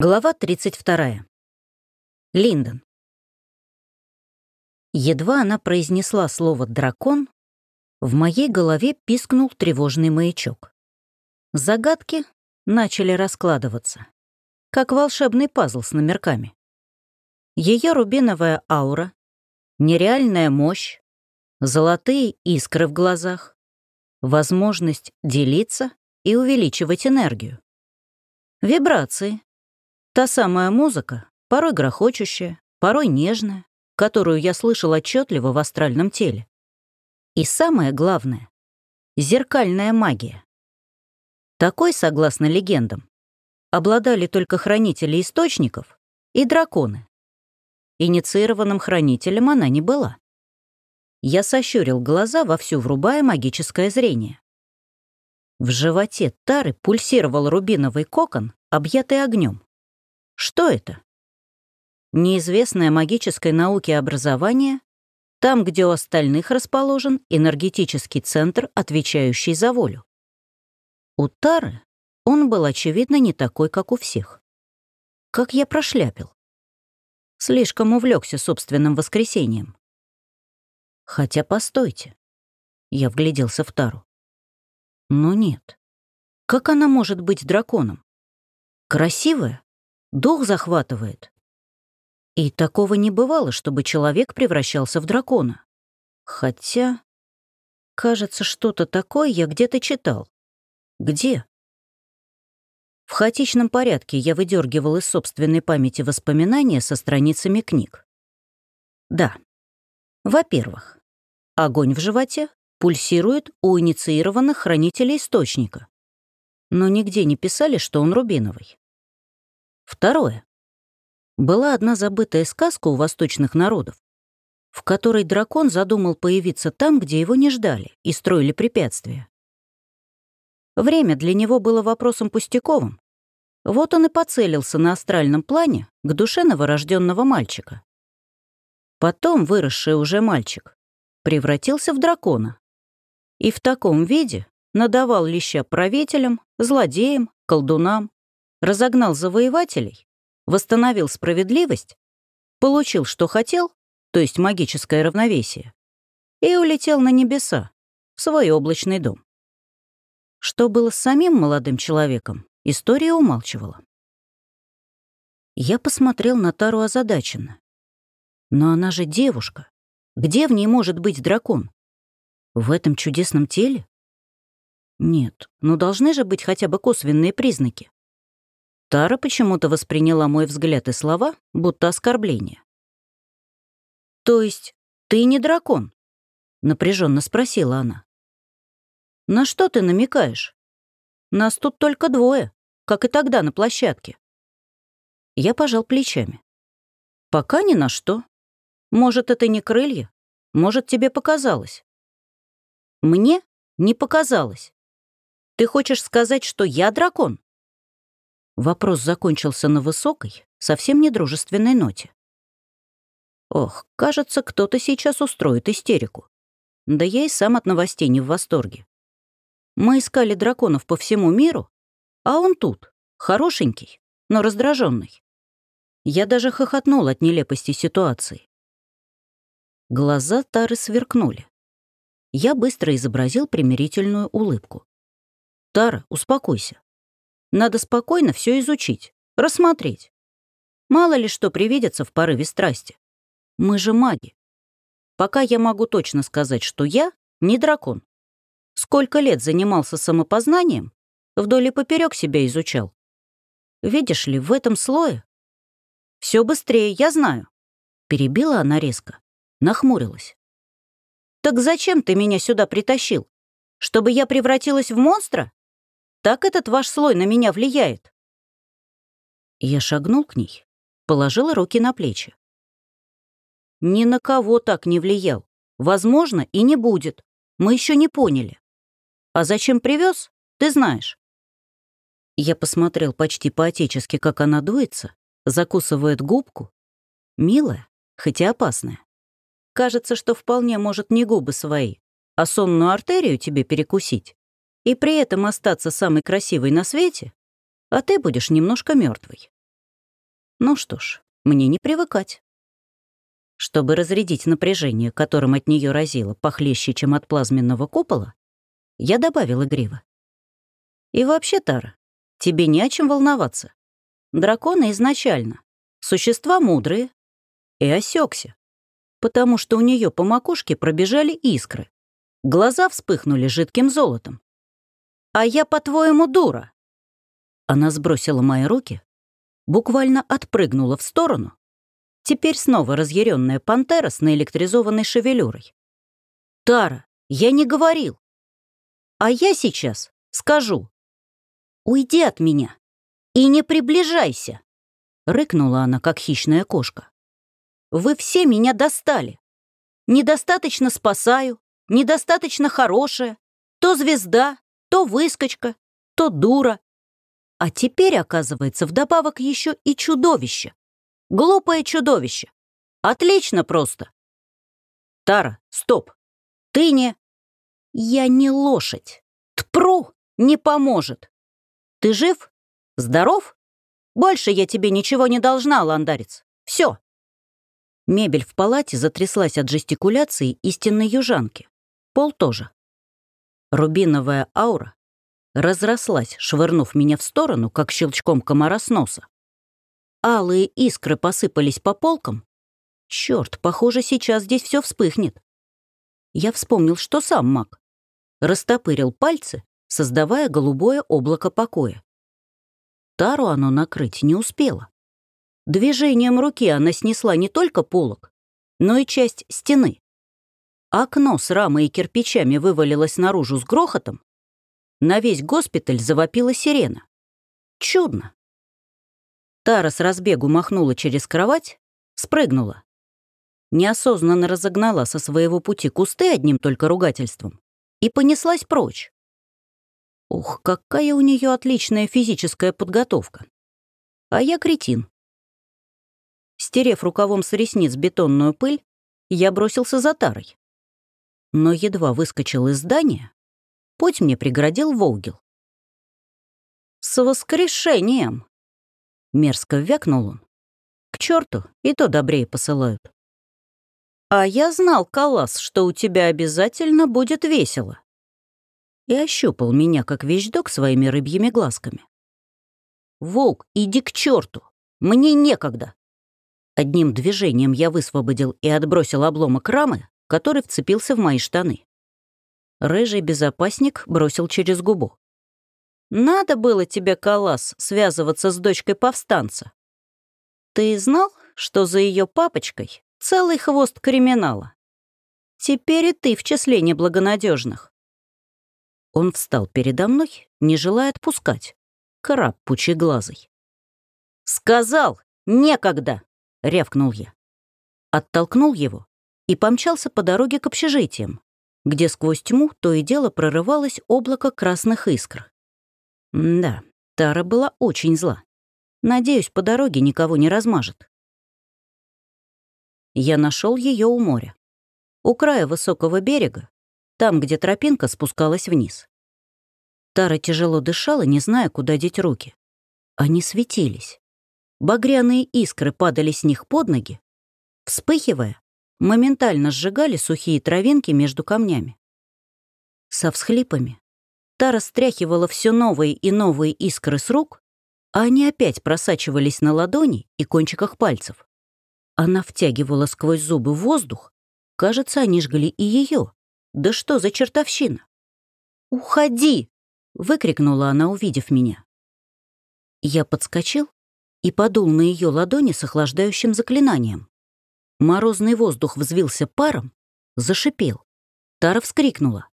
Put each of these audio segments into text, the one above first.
Глава 32. Линдон. Едва она произнесла слово «дракон», в моей голове пискнул тревожный маячок. Загадки начали раскладываться, как волшебный пазл с номерками. Ее рубиновая аура, нереальная мощь, золотые искры в глазах, возможность делиться и увеличивать энергию. Вибрации, Та самая музыка, порой грохочущая, порой нежная, которую я слышал отчетливо в астральном теле. И самое главное — зеркальная магия. Такой, согласно легендам, обладали только хранители источников и драконы. Инициированным хранителем она не была. Я сощурил глаза, вовсю врубая магическое зрение. В животе Тары пульсировал рубиновый кокон, объятый огнем. Что это? Неизвестное магической науке образование, там, где у остальных расположен энергетический центр, отвечающий за волю. У Тары он был, очевидно, не такой, как у всех. Как я прошляпил. Слишком увлекся собственным воскресением. Хотя, постойте. Я вгляделся в Тару. Но нет. Как она может быть драконом? Красивая? Дух захватывает. И такого не бывало, чтобы человек превращался в дракона. Хотя, кажется, что-то такое я где-то читал. Где? В хаотичном порядке я выдергивал из собственной памяти воспоминания со страницами книг. Да. Во-первых, огонь в животе пульсирует у инициированных хранителей источника. Но нигде не писали, что он рубиновый. Второе. Была одна забытая сказка у восточных народов, в которой дракон задумал появиться там, где его не ждали, и строили препятствия. Время для него было вопросом пустяковым. Вот он и поцелился на астральном плане к душе новорожденного мальчика. Потом выросший уже мальчик превратился в дракона. И в таком виде надавал леща правителям, злодеям, колдунам, разогнал завоевателей, восстановил справедливость, получил, что хотел, то есть магическое равновесие, и улетел на небеса, в свой облачный дом. Что было с самим молодым человеком, история умалчивала. Я посмотрел на Тару озадаченно. Но она же девушка. Где в ней может быть дракон? В этом чудесном теле? Нет, ну должны же быть хотя бы косвенные признаки. Тара почему-то восприняла мой взгляд и слова, будто оскорбление. «То есть ты не дракон?» — напряженно спросила она. «На что ты намекаешь? Нас тут только двое, как и тогда на площадке». Я пожал плечами. «Пока ни на что. Может, это не крылья, может, тебе показалось». «Мне не показалось. Ты хочешь сказать, что я дракон?» Вопрос закончился на высокой, совсем недружественной ноте. Ох, кажется, кто-то сейчас устроит истерику. Да я и сам от новостей не в восторге. Мы искали драконов по всему миру, а он тут, хорошенький, но раздраженный. Я даже хохотнул от нелепости ситуации. Глаза Тары сверкнули. Я быстро изобразил примирительную улыбку. «Тара, успокойся. Надо спокойно все изучить, рассмотреть. Мало ли что привидится в порыве страсти. Мы же маги. Пока я могу точно сказать, что я не дракон. Сколько лет занимался самопознанием, вдоль и поперек себя изучал. Видишь ли, в этом слое... Все быстрее, я знаю. Перебила она резко, нахмурилась. «Так зачем ты меня сюда притащил? Чтобы я превратилась в монстра?» Так этот ваш слой на меня влияет?» Я шагнул к ней, положила руки на плечи. «Ни на кого так не влиял. Возможно, и не будет. Мы еще не поняли. А зачем привез, ты знаешь». Я посмотрел почти по-отечески, как она дуется, закусывает губку. Милая, хотя опасная. Кажется, что вполне может не губы свои, а сонную артерию тебе перекусить и при этом остаться самой красивой на свете, а ты будешь немножко мертвой. Ну что ж, мне не привыкать. Чтобы разрядить напряжение, которым от нее разило похлеще, чем от плазменного купола, я добавил игриво. И вообще, Тара, тебе не о чем волноваться. Драконы изначально существа мудрые. И осекся, потому что у нее по макушке пробежали искры. Глаза вспыхнули жидким золотом. «А я, по-твоему, дура?» Она сбросила мои руки, буквально отпрыгнула в сторону. Теперь снова разъяренная пантера с наэлектризованной шевелюрой. «Тара, я не говорил. А я сейчас скажу. Уйди от меня и не приближайся!» Рыкнула она, как хищная кошка. «Вы все меня достали. Недостаточно спасаю, недостаточно хорошая. То звезда, то выскочка, то дура. А теперь, оказывается, вдобавок еще и чудовище. Глупое чудовище. Отлично просто. Тара, стоп. Ты не... Я не лошадь. Тпру не поможет. Ты жив? Здоров? Больше я тебе ничего не должна, ландарец. Все. Мебель в палате затряслась от жестикуляции истинной южанки. Пол тоже. Рубиновая аура разрослась, швырнув меня в сторону, как щелчком комара с носа. Алые искры посыпались по полкам. Черт, похоже, сейчас здесь все вспыхнет. Я вспомнил, что сам маг. Растопырил пальцы, создавая голубое облако покоя. Тару оно накрыть не успело. Движением руки она снесла не только полок, но и часть стены. Окно с рамой и кирпичами вывалилось наружу с грохотом, на весь госпиталь завопила сирена. Чудно. Тара с разбегу махнула через кровать, спрыгнула. Неосознанно разогнала со своего пути кусты одним только ругательством и понеслась прочь. Ух, какая у нее отличная физическая подготовка. А я кретин. Стерев рукавом с ресниц бетонную пыль, я бросился за Тарой. Но едва выскочил из здания, Путь мне преградил Волгил. «С воскрешением!» Мерзко вякнул он. «К черту, и то добрее посылают». «А я знал, Калас, что у тебя обязательно будет весело». И ощупал меня, как вещдок, своими рыбьими глазками. «Волк, иди к черту! Мне некогда!» Одним движением я высвободил и отбросил обломок рамы, который вцепился в мои штаны. Рыжий безопасник бросил через губу. «Надо было тебе, Калас, связываться с дочкой повстанца. Ты знал, что за ее папочкой целый хвост криминала? Теперь и ты в числе неблагонадежных. Он встал передо мной, не желая отпускать. Краб пучеглазый. «Сказал! Некогда!» — рявкнул я. Оттолкнул его и помчался по дороге к общежитиям, где сквозь тьму то и дело прорывалось облако красных искр. да, Тара была очень зла. Надеюсь, по дороге никого не размажет. Я нашел ее у моря. У края высокого берега, там, где тропинка спускалась вниз. Тара тяжело дышала, не зная, куда деть руки. Они светились. Багряные искры падали с них под ноги, вспыхивая, моментально сжигали сухие травинки между камнями. Со всхлипами Тара стряхивала все новые и новые искры с рук, а они опять просачивались на ладони и кончиках пальцев. Она втягивала сквозь зубы воздух, кажется, они жгли и ее. Да что за чертовщина? «Уходи!» — выкрикнула она, увидев меня. Я подскочил и подул на ее ладони с охлаждающим заклинанием. Морозный воздух взвился паром, зашипел. Тара вскрикнула.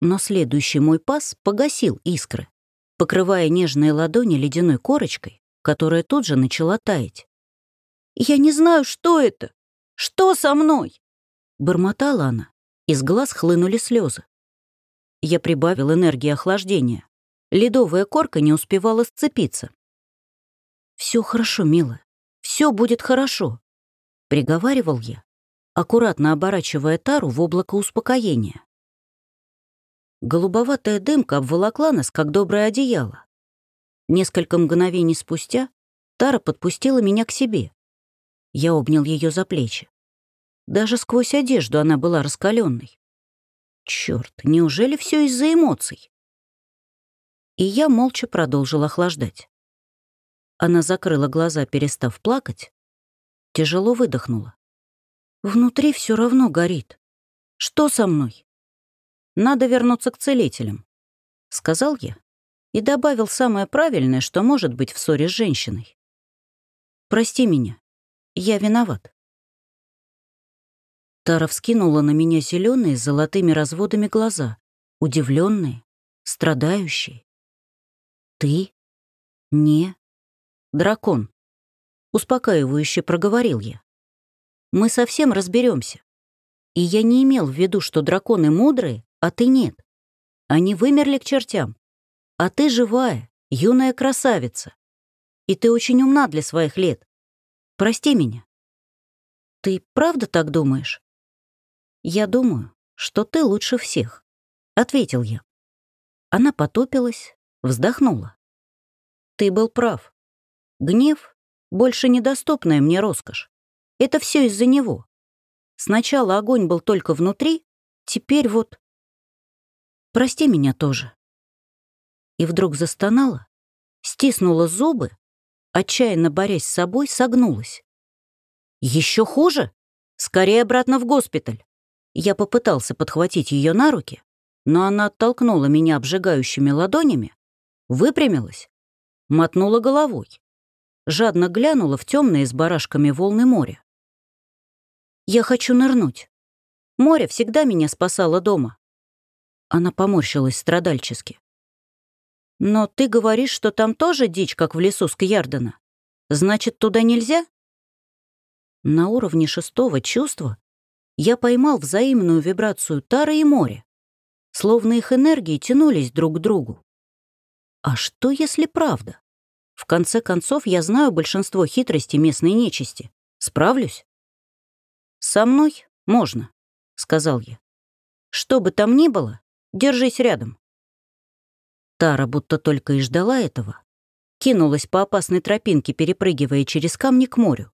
Но следующий мой пас погасил искры, покрывая нежные ладони ледяной корочкой, которая тут же начала таять. «Я не знаю, что это! Что со мной?» Бормотала она, из глаз хлынули слезы. Я прибавил энергии охлаждения. Ледовая корка не успевала сцепиться. Все хорошо, милая. Все будет хорошо. Приговаривал я, аккуратно оборачивая тару в облако успокоения. Голубоватая дымка обволокла нас, как доброе одеяло. Несколько мгновений спустя Тара подпустила меня к себе. Я обнял ее за плечи. Даже сквозь одежду она была раскаленной. Черт, неужели все из-за эмоций? И я молча продолжил охлаждать. Она закрыла глаза, перестав плакать, тяжело выдохнула. Внутри все равно горит. Что со мной? Надо вернуться к целителям, сказал я и добавил самое правильное, что может быть в ссоре с женщиной. Прости меня, я виноват. Тара вскинула на меня зеленые с золотыми разводами глаза, удивленные, страдающие. «Ты? Не? Дракон?» Успокаивающе проговорил я. «Мы совсем разберемся. И я не имел в виду, что драконы мудрые, а ты нет. Они вымерли к чертям. А ты живая, юная красавица. И ты очень умна для своих лет. Прости меня». «Ты правда так думаешь?» «Я думаю, что ты лучше всех», — ответил я. Она потопилась, вздохнула. «Ты был прав. Гнев — больше недоступная мне роскошь. Это все из-за него. Сначала огонь был только внутри, теперь вот... Прости меня тоже». И вдруг застонала, стиснула зубы, отчаянно борясь с собой, согнулась. Еще хуже? Скорее обратно в госпиталь. Я попытался подхватить ее на руки, но она оттолкнула меня обжигающими ладонями, выпрямилась, мотнула головой, жадно глянула в темные с барашками волны моря. «Я хочу нырнуть. Море всегда меня спасало дома». Она поморщилась страдальчески. «Но ты говоришь, что там тоже дичь, как в лесу Скьярдена. Значит, туда нельзя?» На уровне шестого чувства я поймал взаимную вибрацию Тары и моря, словно их энергии тянулись друг к другу. А что, если правда? В конце концов, я знаю большинство хитростей местной нечисти. Справлюсь? «Со мной можно», — сказал я. «Что бы там ни было, держись рядом». Тара будто только и ждала этого. Кинулась по опасной тропинке, перепрыгивая через камни к морю.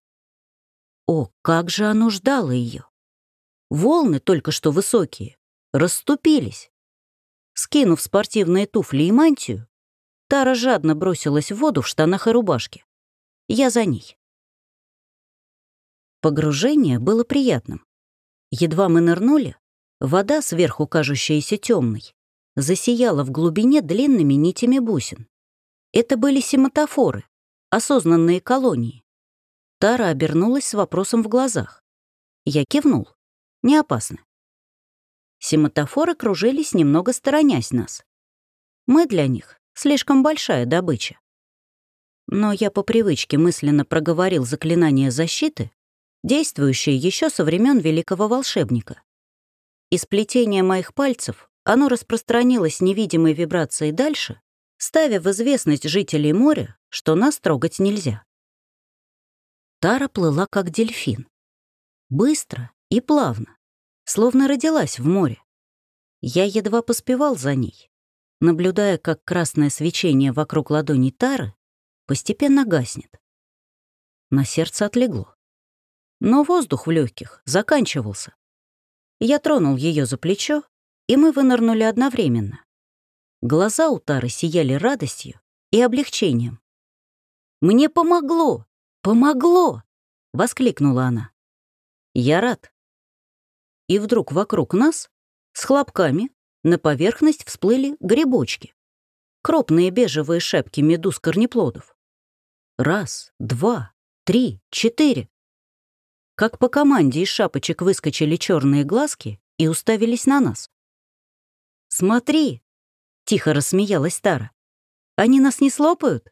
О, как же оно ждало ее! Волны, только что высокие, расступились. Скинув спортивные туфли и мантию, Тара жадно бросилась в воду в штанах и рубашке. Я за ней. Погружение было приятным. Едва мы нырнули, вода, сверху кажущаяся темной, засияла в глубине длинными нитями бусин. Это были сематофоры, осознанные колонии. Тара обернулась с вопросом в глазах. Я кивнул. Не опасно. Сематофоры кружились, немного сторонясь нас. Мы для них слишком большая добыча. Но я по привычке мысленно проговорил заклинание защиты, действующее еще со времен великого волшебника. Из плетения моих пальцев оно распространилось невидимой вибрацией дальше, ставя в известность жителей моря, что нас трогать нельзя. Тара плыла как дельфин. Быстро и плавно, словно родилась в море. Я едва поспевал за ней, наблюдая, как красное свечение вокруг ладони Тары постепенно гаснет. На сердце отлегло. Но воздух в легких заканчивался. Я тронул ее за плечо, и мы вынырнули одновременно. Глаза у Тары сияли радостью и облегчением. «Мне помогло! Помогло!» — воскликнула она. «Я рад и вдруг вокруг нас с хлопками на поверхность всплыли грибочки. Крупные бежевые шапки медуз корнеплодов. Раз, два, три, четыре. Как по команде из шапочек выскочили черные глазки и уставились на нас. «Смотри!» — тихо рассмеялась Тара. «Они нас не слопают?»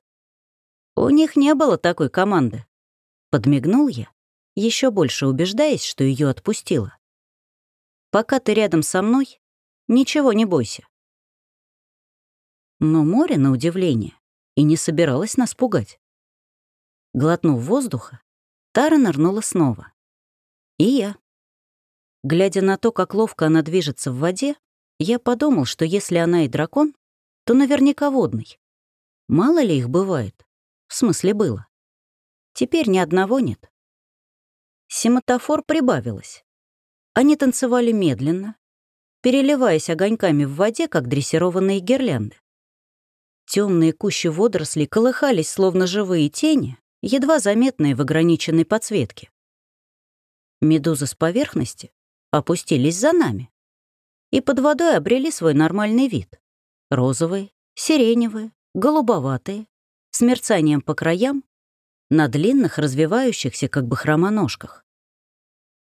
«У них не было такой команды», — подмигнул я, еще больше убеждаясь, что ее отпустила. Пока ты рядом со мной, ничего не бойся. Но море, на удивление, и не собиралось нас пугать. Глотнув воздуха, Тара нырнула снова. И я. Глядя на то, как ловко она движется в воде, я подумал, что если она и дракон, то наверняка водный. Мало ли их бывает. В смысле было. Теперь ни одного нет. Сематофор прибавилось. Они танцевали медленно, переливаясь огоньками в воде, как дрессированные гирлянды. Темные кущи водорослей колыхались, словно живые тени, едва заметные в ограниченной подсветке. Медузы с поверхности опустились за нами и под водой обрели свой нормальный вид. Розовые, сиреневые, голубоватые, с мерцанием по краям, на длинных, развивающихся, как бы хромоножках.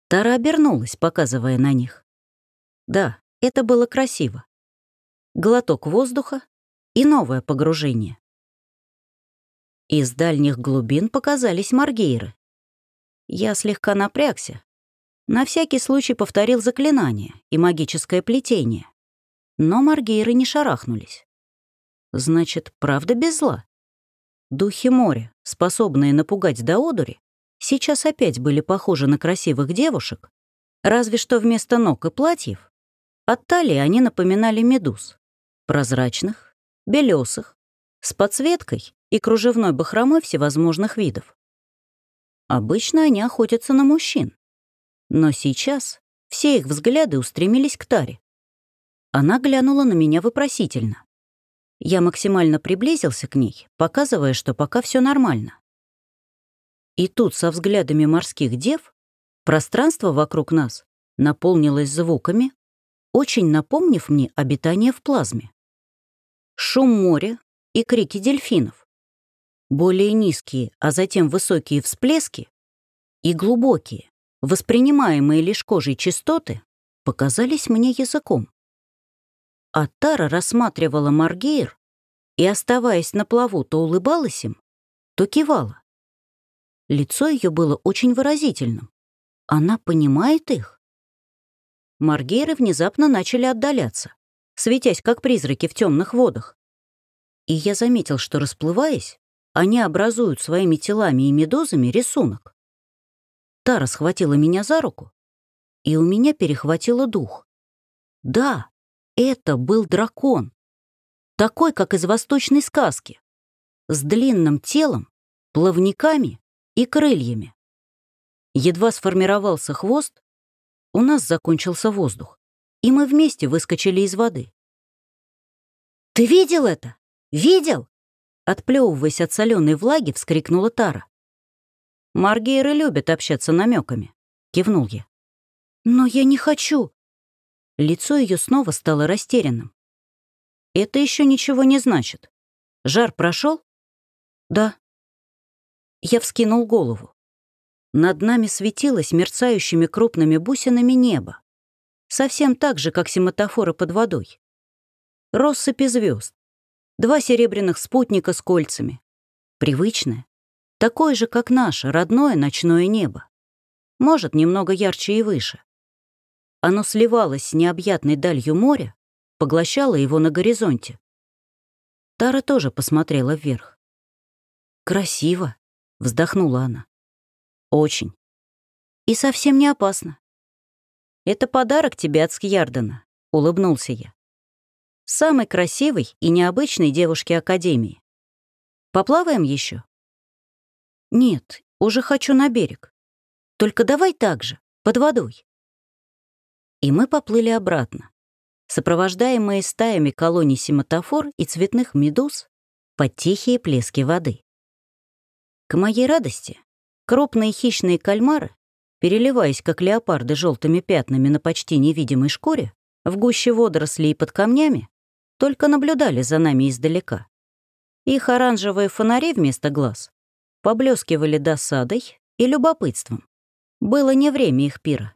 Тара обернулась, показывая на них. Да, это было красиво. Глоток воздуха и новое погружение. Из дальних глубин показались маргейры. Я слегка напрягся. На всякий случай повторил заклинание и магическое плетение. Но маргейры не шарахнулись. Значит, правда без зла? Духи моря, способные напугать до одури, сейчас опять были похожи на красивых девушек, разве что вместо ног и платьев от талии они напоминали медуз. Прозрачных, белесых, с подсветкой и кружевной бахромой всевозможных видов. Обычно они охотятся на мужчин. Но сейчас все их взгляды устремились к Таре. Она глянула на меня вопросительно. Я максимально приблизился к ней, показывая, что пока все нормально. И тут со взглядами морских дев пространство вокруг нас наполнилось звуками, очень напомнив мне обитание в плазме. Шум моря и крики дельфинов. Более низкие, а затем высокие всплески и глубокие, воспринимаемые лишь кожей частоты, показались мне языком. А Тара рассматривала Маргейр и, оставаясь на плаву, то улыбалась им, то кивала. Лицо ее было очень выразительным. Она понимает их. Маргейры внезапно начали отдаляться, светясь как призраки в темных водах. И я заметил, что, расплываясь, они образуют своими телами и медузами рисунок. Тара схватила меня за руку, и у меня перехватило дух. Да, это был дракон. Такой, как из восточной сказки. С длинным телом, плавниками и крыльями. Едва сформировался хвост, у нас закончился воздух, и мы вместе выскочили из воды. «Ты видел это? Видел?» Отплевываясь от соленой влаги, вскрикнула Тара. «Маргейры любят общаться намеками», — кивнул я. «Но я не хочу». Лицо ее снова стало растерянным. «Это еще ничего не значит. Жар прошел? «Да». Я вскинул голову. Над нами светилось мерцающими крупными бусинами небо. Совсем так же, как сематофоры под водой. Россыпи звезд. Два серебряных спутника с кольцами. Привычное. Такое же, как наше, родное ночное небо. Может, немного ярче и выше. Оно сливалось с необъятной далью моря, поглощало его на горизонте. Тара тоже посмотрела вверх. «Красиво», — вздохнула она. Очень. И совсем не опасно. Это подарок тебе от Скьярдена, улыбнулся я. Самой красивой и необычной девушке Академии. Поплаваем еще? Нет, уже хочу на берег. Только давай так же, под водой. И мы поплыли обратно, сопровождаемые стаями колоний сематофор и цветных медуз под тихие плески воды. К моей радости Крупные хищные кальмары, переливаясь как леопарды желтыми пятнами на почти невидимой шкуре, в гуще водорослей и под камнями, только наблюдали за нами издалека. Их оранжевые фонари вместо глаз поблескивали досадой и любопытством. Было не время их пира.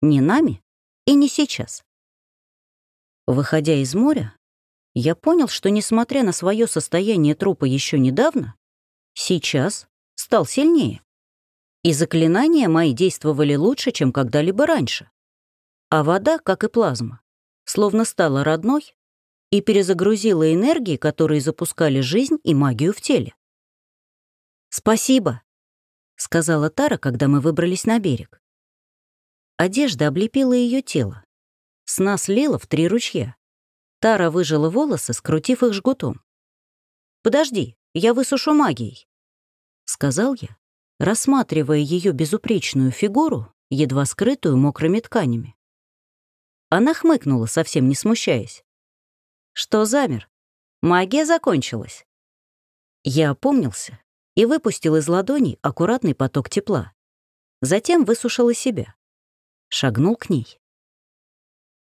Не нами и не сейчас. Выходя из моря, я понял, что, несмотря на свое состояние трупа еще недавно, сейчас стал сильнее. И заклинания мои действовали лучше, чем когда-либо раньше. А вода, как и плазма, словно стала родной и перезагрузила энергии, которые запускали жизнь и магию в теле. «Спасибо», — сказала Тара, когда мы выбрались на берег. Одежда облепила ее тело. С нас лила в три ручья. Тара выжила волосы, скрутив их жгутом. «Подожди, я высушу магией», — сказал я рассматривая ее безупречную фигуру, едва скрытую мокрыми тканями. Она хмыкнула, совсем не смущаясь. «Что замер? Магия закончилась». Я опомнился и выпустил из ладоней аккуратный поток тепла. Затем высушил из себя. Шагнул к ней.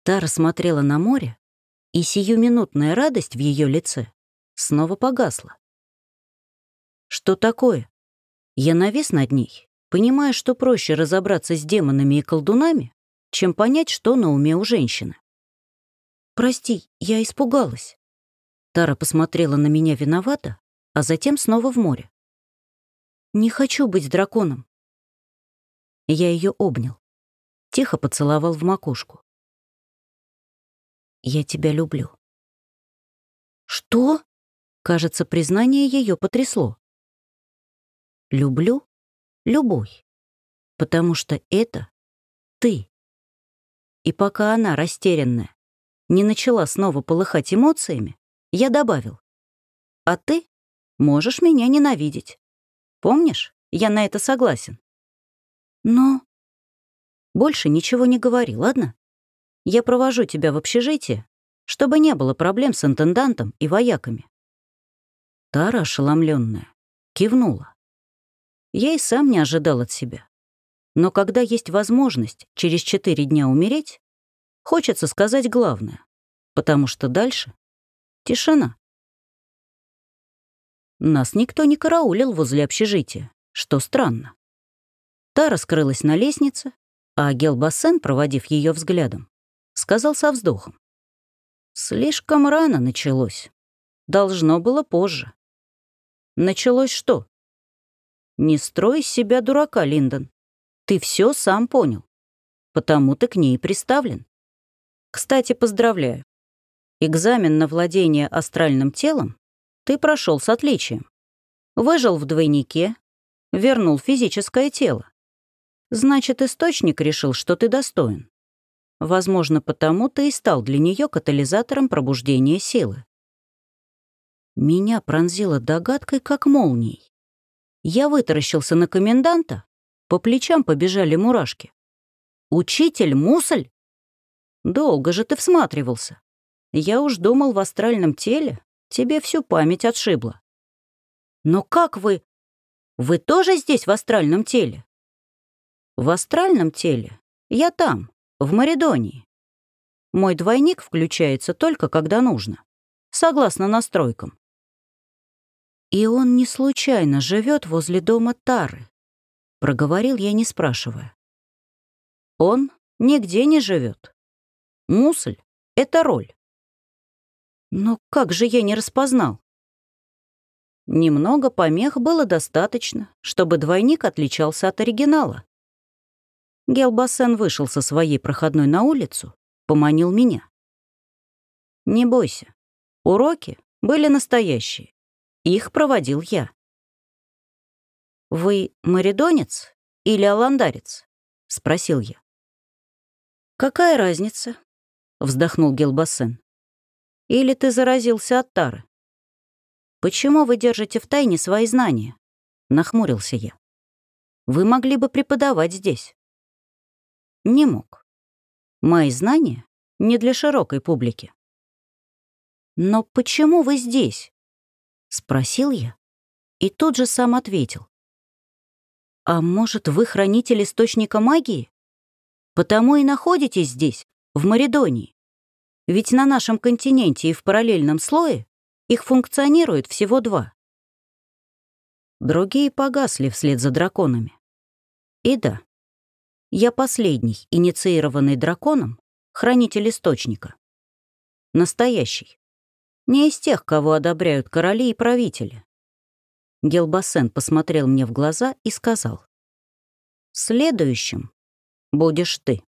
Та рассмотрела на море, и сиюминутная радость в ее лице снова погасла. Что такое? Я навис над ней, понимая, что проще разобраться с демонами и колдунами, чем понять, что на уме у женщины. «Прости, я испугалась». Тара посмотрела на меня виновато, а затем снова в море. «Не хочу быть драконом». Я ее обнял, тихо поцеловал в макушку. «Я тебя люблю». «Что?» Кажется, признание ее потрясло. «Люблю любой, потому что это ты». И пока она, растерянная, не начала снова полыхать эмоциями, я добавил. «А ты можешь меня ненавидеть. Помнишь, я на это согласен». «Но...» «Больше ничего не говори, ладно? Я провожу тебя в общежитие, чтобы не было проблем с интендантом и вояками». Тара, ошеломленная, кивнула. Я и сам не ожидал от себя. Но когда есть возможность через четыре дня умереть, хочется сказать главное, потому что дальше — тишина. Нас никто не караулил возле общежития, что странно. Та раскрылась на лестнице, а Гелбассен, проводив ее взглядом, сказал со вздохом. «Слишком рано началось. Должно было позже». «Началось что?» «Не строй из себя дурака, Линдон. Ты все сам понял. Потому ты к ней приставлен. Кстати, поздравляю. Экзамен на владение астральным телом ты прошел с отличием. Выжил в двойнике, вернул физическое тело. Значит, источник решил, что ты достоин. Возможно, потому ты и стал для нее катализатором пробуждения силы. Меня пронзило догадкой, как молнией. Я вытаращился на коменданта, по плечам побежали мурашки. «Учитель, мусль?» «Долго же ты всматривался. Я уж думал в астральном теле, тебе всю память отшибло». «Но как вы? Вы тоже здесь в астральном теле?» «В астральном теле? Я там, в Маридонии. Мой двойник включается только когда нужно, согласно настройкам. И он не случайно живет возле дома Тары проговорил я, не спрашивая. Он нигде не живет. Мусль — это роль. Но как же я не распознал? Немного помех было достаточно, чтобы двойник отличался от оригинала. Гелбассен вышел со своей проходной на улицу, поманил меня. «Не бойся, уроки были настоящие. Их проводил я». «Вы маридонец или аландарец?» — спросил я. «Какая разница?» — вздохнул Гелбассен. «Или ты заразился от тары?» «Почему вы держите в тайне свои знания?» — нахмурился я. «Вы могли бы преподавать здесь». «Не мог. Мои знания не для широкой публики». «Но почему вы здесь?» — спросил я и тут же сам ответил. А может, вы хранитель источника магии? Потому и находитесь здесь, в Маридонии. Ведь на нашем континенте и в параллельном слое их функционирует всего два. Другие погасли вслед за драконами. И да, я последний, инициированный драконом, хранитель источника. Настоящий. Не из тех, кого одобряют короли и правители. Гелбасен посмотрел мне в глаза и сказал. «Следующим будешь ты».